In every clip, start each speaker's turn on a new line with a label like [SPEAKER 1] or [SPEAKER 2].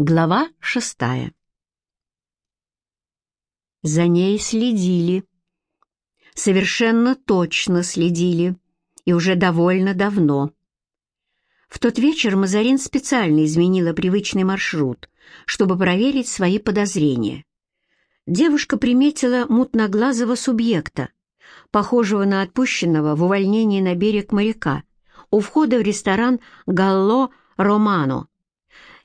[SPEAKER 1] Глава шестая. За ней следили. Совершенно точно следили. И уже довольно давно. В тот вечер Мазарин специально изменила привычный маршрут, чтобы проверить свои подозрения. Девушка приметила мутноглазого субъекта, похожего на отпущенного в увольнении на берег моряка, у входа в ресторан «Галло Романо»,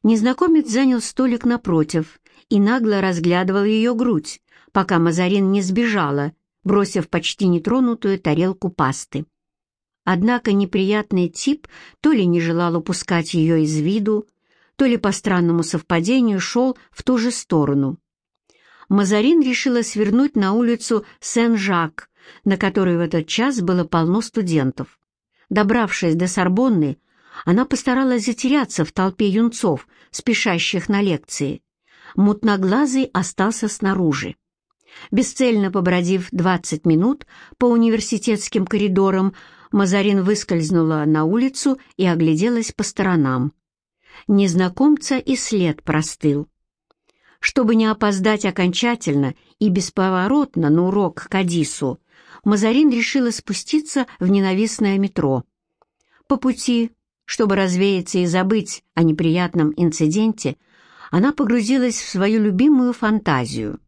[SPEAKER 1] Незнакомец занял столик напротив и нагло разглядывал ее грудь, пока Мазарин не сбежала, бросив почти нетронутую тарелку пасты. Однако неприятный тип то ли не желал упускать ее из виду, то ли по странному совпадению шел в ту же сторону. Мазарин решила свернуть на улицу Сен-Жак, на которой в этот час было полно студентов. Добравшись до Сорбонны, она постаралась затеряться в толпе юнцов, спешащих на лекции. Мутноглазый остался снаружи. Бесцельно побродив 20 минут по университетским коридорам, Мазарин выскользнула на улицу и огляделась по сторонам. Незнакомца и след простыл. Чтобы не опоздать окончательно и бесповоротно на урок к Адису, Мазарин решила спуститься в ненавистное метро. По пути чтобы развеяться и забыть о неприятном инциденте, она погрузилась в свою любимую фантазию.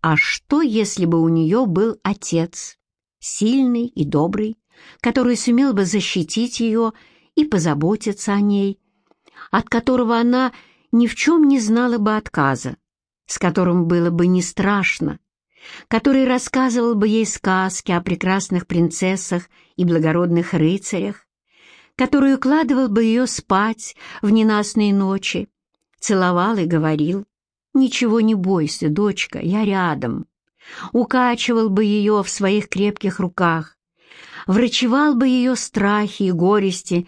[SPEAKER 1] А что, если бы у нее был отец, сильный и добрый, который сумел бы защитить ее и позаботиться о ней, от которого она ни в чем не знала бы отказа, с которым было бы не страшно, который рассказывал бы ей сказки о прекрасных принцессах и благородных рыцарях, который укладывал бы ее спать в ненастные ночи, целовал и говорил, «Ничего не бойся, дочка, я рядом», укачивал бы ее в своих крепких руках, врачевал бы ее страхи и горести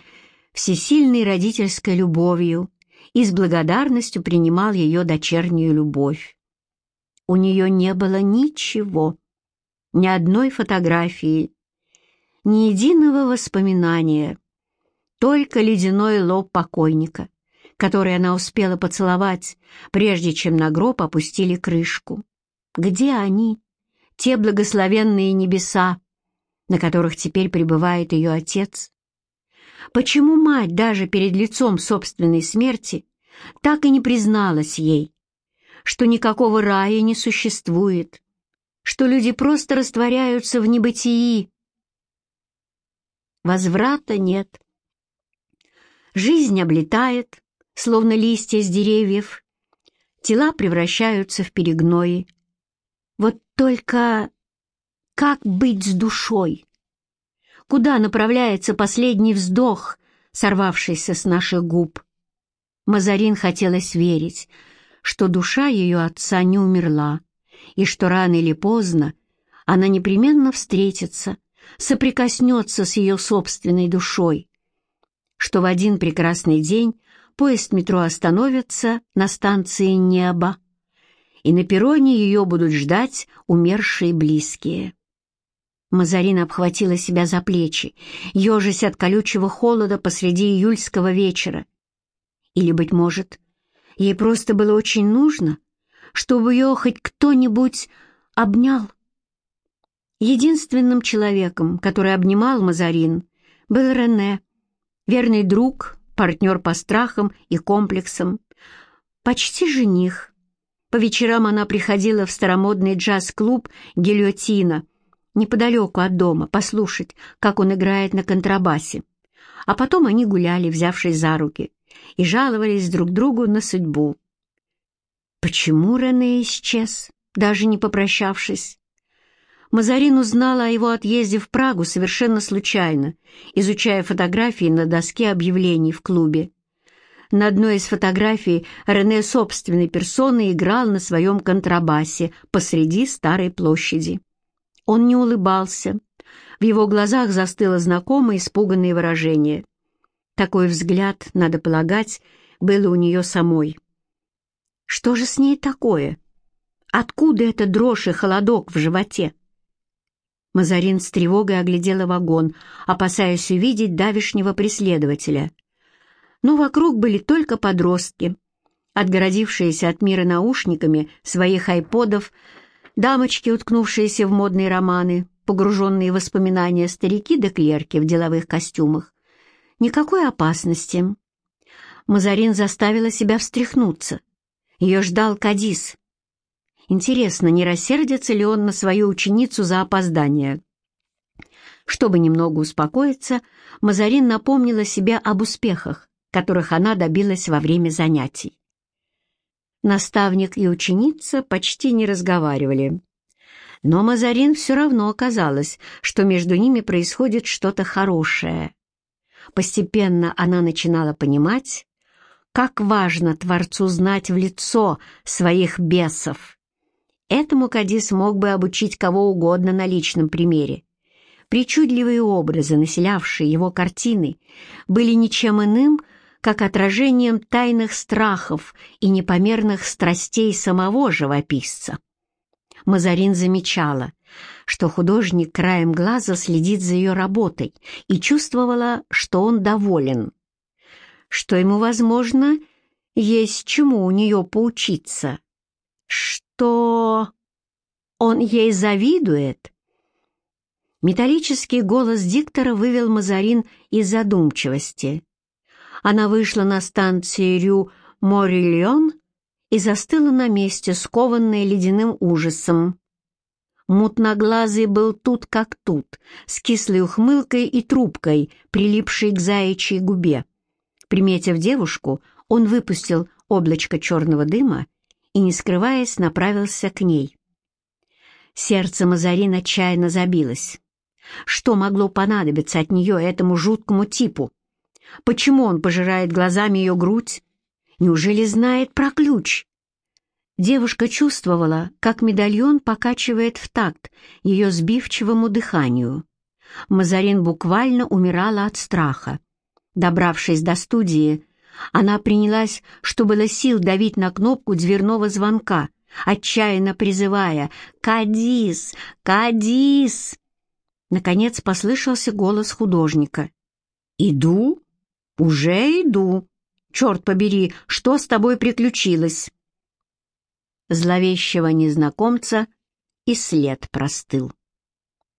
[SPEAKER 1] всесильной родительской любовью и с благодарностью принимал ее дочернюю любовь. У нее не было ничего, ни одной фотографии, ни единого воспоминания, только ледяной лоб покойника, который она успела поцеловать, прежде чем на гроб опустили крышку. Где они, те благословенные небеса, на которых теперь пребывает ее отец? Почему мать даже перед лицом собственной смерти так и не призналась ей, что никакого рая не существует, что люди просто растворяются в небытии? Возврата нет. Жизнь облетает, словно листья с деревьев. Тела превращаются в перегнои. Вот только как быть с душой? Куда направляется последний вздох, сорвавшийся с наших губ? Мазарин хотелось верить, что душа ее отца не умерла, и что рано или поздно она непременно встретится, соприкоснется с ее собственной душой, что в один прекрасный день поезд метро остановится на станции «Небо», и на перроне ее будут ждать умершие близкие. Мазарина обхватила себя за плечи, ежась от колючего холода посреди июльского вечера. Или, быть может, ей просто было очень нужно, чтобы ее хоть кто-нибудь обнял. Единственным человеком, который обнимал Мазарин, был Рене, верный друг, партнер по страхам и комплексам, почти жених. По вечерам она приходила в старомодный джаз-клуб «Гильотина», неподалеку от дома, послушать, как он играет на контрабасе. А потом они гуляли, взявшись за руки, и жаловались друг другу на судьбу. Почему Рене исчез, даже не попрощавшись? Мазарин узнала о его отъезде в Прагу совершенно случайно, изучая фотографии на доске объявлений в клубе. На одной из фотографий Рене собственной персоной играл на своем контрабасе посреди старой площади. Он не улыбался. В его глазах застыло знакомое испуганное выражение. Такой взгляд, надо полагать, было у нее самой. Что же с ней такое? Откуда эта дрожь и холодок в животе? Мазарин с тревогой оглядела вагон, опасаясь увидеть давишнего преследователя. Но вокруг были только подростки, отгородившиеся от мира наушниками своих айподов, дамочки, уткнувшиеся в модные романы, погруженные в воспоминания старики да клерки в деловых костюмах. Никакой опасности. Мазарин заставила себя встряхнуться. Ее ждал Кадис. Интересно, не рассердится ли он на свою ученицу за опоздание? Чтобы немного успокоиться, Мазарин напомнила себе об успехах, которых она добилась во время занятий. Наставник и ученица почти не разговаривали. Но Мазарин все равно оказалось, что между ними происходит что-то хорошее. Постепенно она начинала понимать, как важно Творцу знать в лицо своих бесов. Этому Кадис мог бы обучить кого угодно на личном примере. Причудливые образы, населявшие его картины, были ничем иным, как отражением тайных страхов и непомерных страстей самого живописца. Мазарин замечала, что художник краем глаза следит за ее работой и чувствовала, что он доволен, что ему, возможно, есть чему у нее поучиться, что он ей завидует. Металлический голос диктора вывел Мазарин из задумчивости. Она вышла на станции Рю-Морильон и застыла на месте, скованная ледяным ужасом. Мутноглазый был тут как тут, с кислой ухмылкой и трубкой, прилипшей к заячьей губе. Приметив девушку, он выпустил облачко черного дыма и, не скрываясь, направился к ней. Сердце Мазарин отчаянно забилось. Что могло понадобиться от нее этому жуткому типу? Почему он пожирает глазами ее грудь? Неужели знает про ключ? Девушка чувствовала, как медальон покачивает в такт ее сбивчивому дыханию. Мазарин буквально умирала от страха. Добравшись до студии, она принялась, что было сил, давить на кнопку дверного звонка, отчаянно призывая «Кадис! Кадис!». Наконец послышался голос художника. «Иду? Уже иду! Черт побери, что с тобой приключилось?» зловещего незнакомца и след простыл.